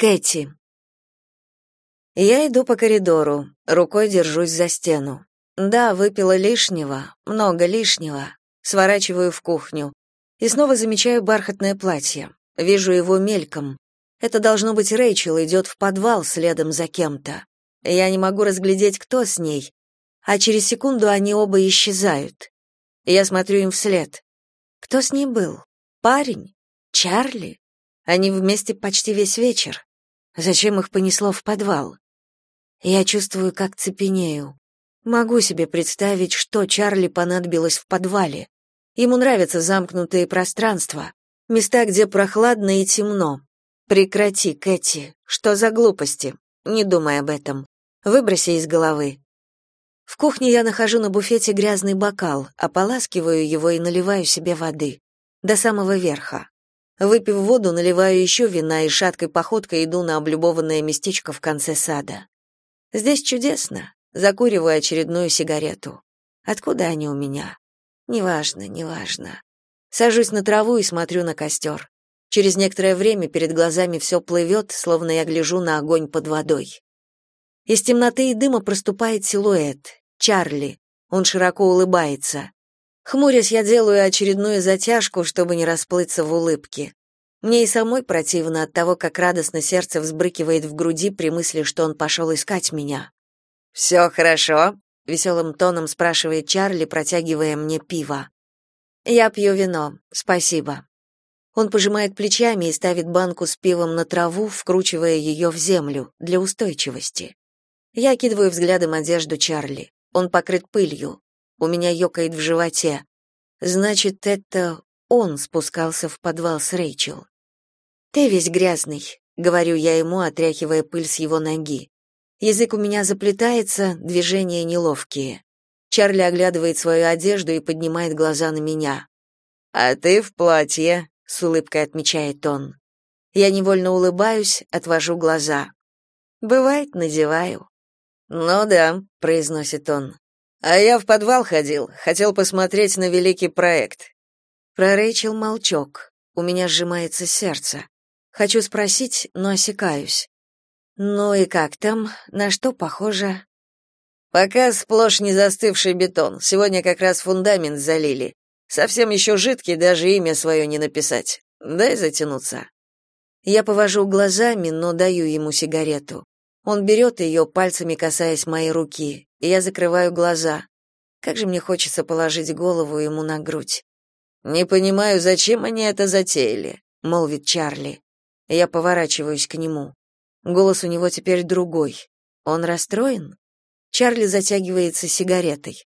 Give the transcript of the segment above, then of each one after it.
Кэти. Я иду по коридору, рукой держусь за стену. Да, выпила лишнего, много лишнего. Сворачиваю в кухню. И снова замечаю бархатное платье. Вижу его мельком. Это должно быть Рэйчел идет в подвал следом за кем-то. Я не могу разглядеть, кто с ней. А через секунду они оба исчезают. Я смотрю им вслед. Кто с ней был? Парень? Чарли? Они вместе почти весь вечер. Зачем их понесло в подвал? Я чувствую, как цепенею. Могу себе представить, что Чарли понадобилось в подвале. Ему нравятся замкнутые пространства, места, где прохладно и темно. Прекрати, Кэти. Что за глупости? Не думай об этом. Выброси из головы. В кухне я нахожу на буфете грязный бокал, ополаскиваю его и наливаю себе воды. До самого верха. Выпив воду, наливаю еще вина и шаткой походкой иду на облюбованное местечко в конце сада. Здесь чудесно. Закуриваю очередную сигарету. Откуда они у меня? Неважно, неважно. Сажусь на траву и смотрю на костер. Через некоторое время перед глазами все плывет, словно я гляжу на огонь под водой. Из темноты и дыма проступает силуэт. Чарли. Он широко улыбается. Хмурясь, я делаю очередную затяжку, чтобы не расплыться в улыбке. Мне и самой противно от того, как радостно сердце взбрыкивает в груди при мысли, что он пошел искать меня. «Все хорошо?» — веселым тоном спрашивает Чарли, протягивая мне пиво. «Я пью вино, спасибо». Он пожимает плечами и ставит банку с пивом на траву, вкручивая ее в землю для устойчивости. Я кидываю взглядом одежду Чарли. Он покрыт пылью. У меня ёкает в животе. Значит, это он спускался в подвал с Рэйчел. «Ты весь грязный», — говорю я ему, отряхивая пыль с его ноги. Язык у меня заплетается, движения неловкие. Чарли оглядывает свою одежду и поднимает глаза на меня. «А ты в платье», — с улыбкой отмечает он. Я невольно улыбаюсь, отвожу глаза. «Бывает, надеваю». «Ну да», — произносит он. А я в подвал ходил, хотел посмотреть на великий проект. Про Рэйчел молчок. У меня сжимается сердце. Хочу спросить, но осекаюсь. Ну и как там? На что похоже? Пока сплошь не застывший бетон. Сегодня как раз фундамент залили. Совсем еще жидкий, даже имя свое не написать. Дай затянуться. Я повожу глазами, но даю ему сигарету. Он берет ее, пальцами касаясь моей руки, и я закрываю глаза. Как же мне хочется положить голову ему на грудь. «Не понимаю, зачем они это затеяли», — молвит Чарли. Я поворачиваюсь к нему. Голос у него теперь другой. Он расстроен? Чарли затягивается сигаретой.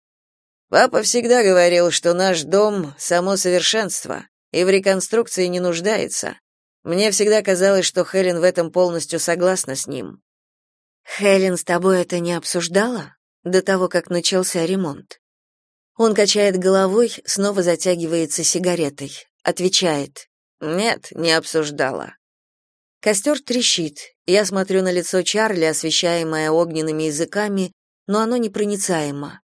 Папа всегда говорил, что наш дом — само совершенство, и в реконструкции не нуждается. Мне всегда казалось, что Хелен в этом полностью согласна с ним. Хелен с тобой это не обсуждала до того, как начался ремонт? Он качает головой, снова затягивается сигаретой, отвечает: "Нет, не обсуждала". Костер трещит. Я смотрю на лицо Чарли, освещаемое огненными языками, но оно непроницаемо.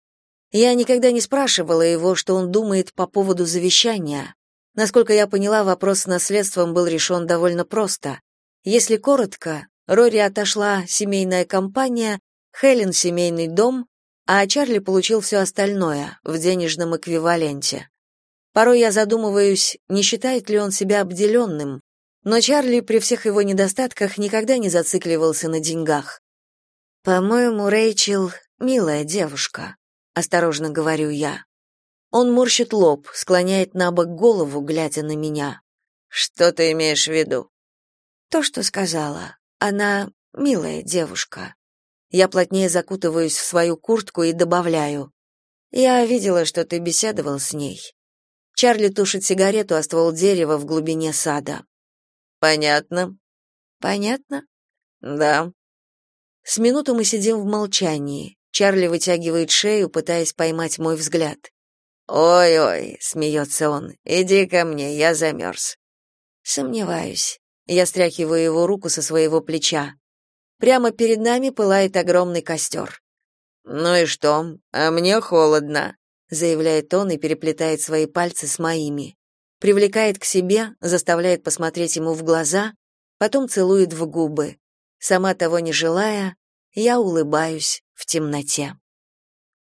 Я никогда не спрашивала его, что он думает по поводу завещания. Насколько я поняла, вопрос с наследством был решен довольно просто. Если коротко, Рори отошла семейная компания, Хелен семейный дом, а Чарли получил все остальное в денежном эквиваленте. Порой я задумываюсь, не считает ли он себя обделенным, но Чарли при всех его недостатках никогда не зацикливался на деньгах. По-моему, Рэйчел милая девушка, осторожно говорю я. Он морщит лоб, склоняет на бок голову, глядя на меня. Что ты имеешь в виду? То, что сказала. Она милая девушка. Я плотнее закутываюсь в свою куртку и добавляю: "Я видела, что ты беседовал с ней". Чарли тушит сигарету о ствол дерева в глубине сада. Понятно. Понятно? Да. С минуту мы сидим в молчании. Чарли вытягивает шею, пытаясь поймать мой взгляд. «Ой-ой», — смеется он, — «иди ко мне, я замерз». Сомневаюсь. Я стряхиваю его руку со своего плеча. Прямо перед нами пылает огромный костер. «Ну и что? А мне холодно», — заявляет он и переплетает свои пальцы с моими. Привлекает к себе, заставляет посмотреть ему в глаза, потом целует в губы. Сама того не желая, я улыбаюсь в темноте.